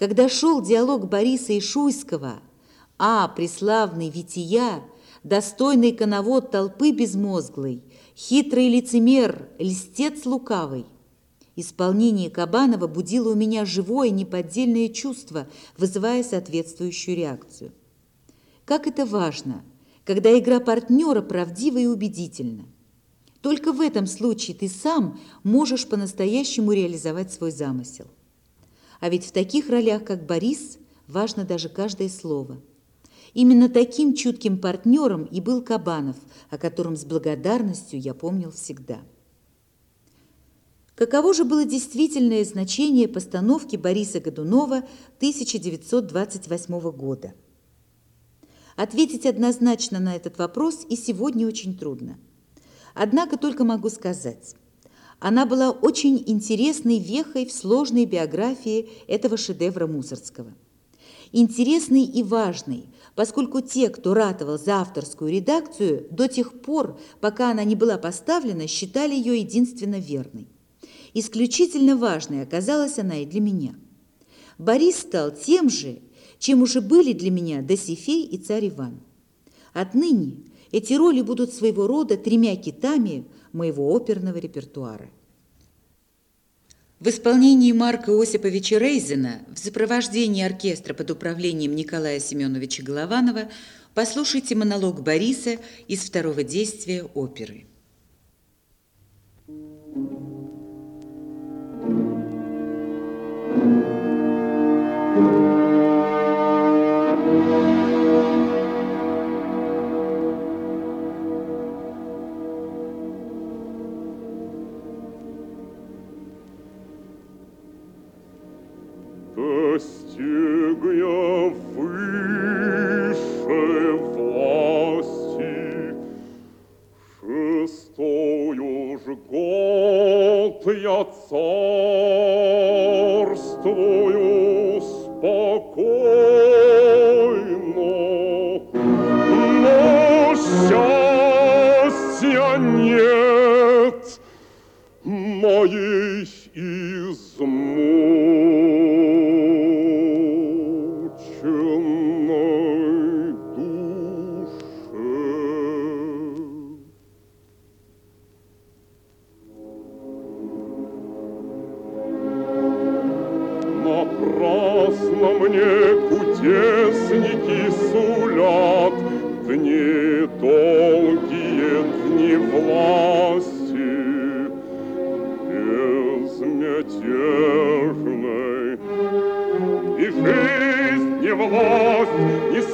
Когда шел диалог Бориса и Шуйского, а, преславный Вития, достойный коновод толпы безмозглой, хитрый лицемер, льстец лукавый, Исполнение Кабанова будило у меня живое неподдельное чувство, вызывая соответствующую реакцию. Как это важно, когда игра партнера правдива и убедительна. Только в этом случае ты сам можешь по-настоящему реализовать свой замысел. А ведь в таких ролях, как Борис, важно даже каждое слово. Именно таким чутким партнером и был Кабанов, о котором с благодарностью я помнил всегда. Каково же было действительное значение постановки Бориса Годунова 1928 года? Ответить однозначно на этот вопрос и сегодня очень трудно. Однако только могу сказать, она была очень интересной вехой в сложной биографии этого шедевра Мусорского. Интересной и важной, поскольку те, кто ратовал за авторскую редакцию, до тех пор, пока она не была поставлена, считали ее единственно верной. Исключительно важной оказалась она и для меня. Борис стал тем же, чем уже были для меня Досифей и царь Иван. Отныне эти роли будут своего рода тремя китами моего оперного репертуара. В исполнении Марка Осиповича Рейзена в сопровождении оркестра под управлением Николая Семеновича Голованова послушайте монолог Бориса из второго действия оперы. Отца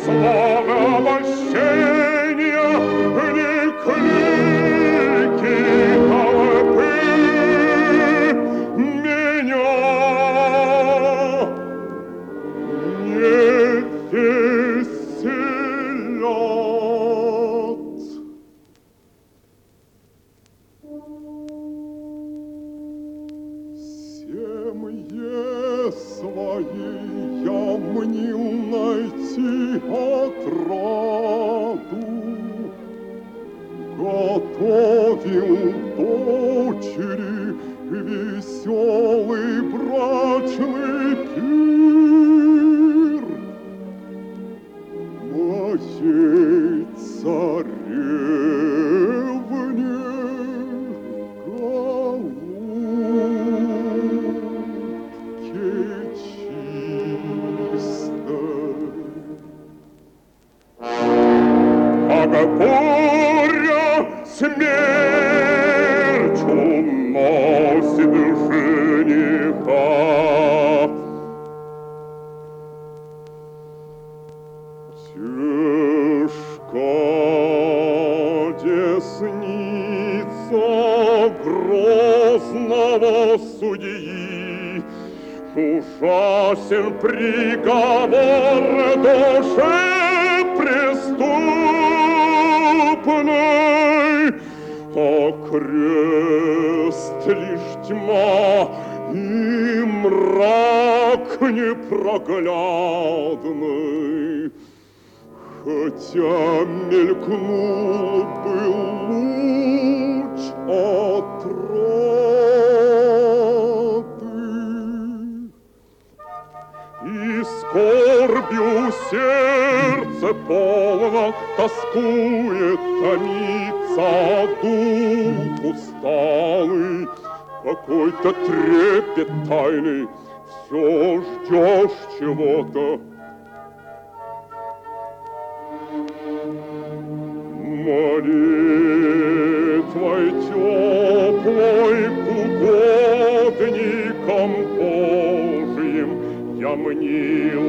soul. родил дочери веселый брачный пир. Моей царевне голубке чистой. А какой смерть уносит жениха. Тяжко десница грозного судьи, Ужасен приговор души, Крест лишь тьма и мрак непроглядный. Хотя мелькнул бы луч отроды, И скорбью сердце полно Тоскует, томится дух усталый. Какой-то трепет тайный, Все ждешь чего-то. Молитвой теплой к угодникам Божьим Я мнил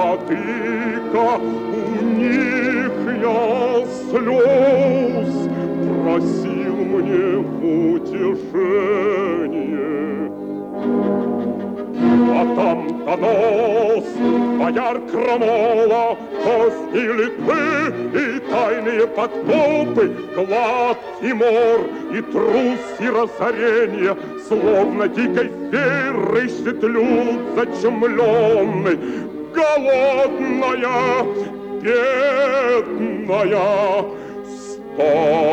владыка, у них я слез просил мне утешение. А там донос бояр крамола, кости литвы и тайные подкопы, глад и мор, и трус, и разорение, словно дикой ферой люд зачумленный, голодная, бедная, стонет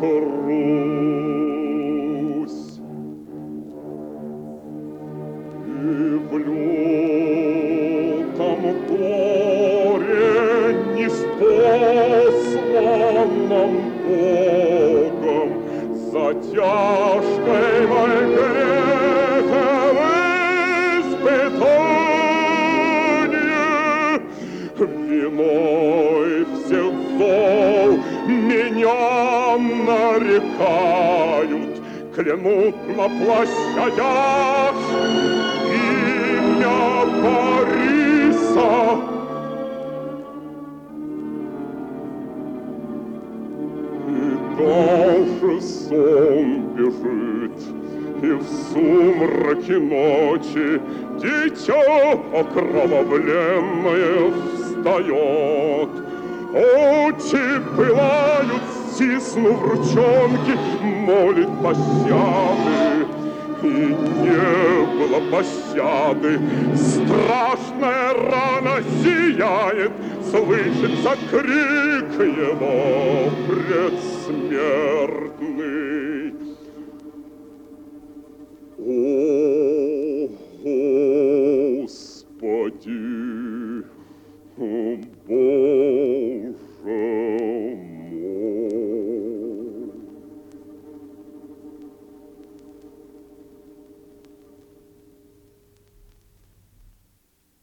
Русь. И в лютом горе неспосланном Богом за тяжкой нарекают, клянут на площадях имя Бориса. И даже сон бежит, и в сумраке ночи дитя окровавленное встает. Очи пылают, стиснув ручонки, молит пощады. И не было пощады, страшная рана сияет, слышится крик его предсмертный. О, Господи, о Боже!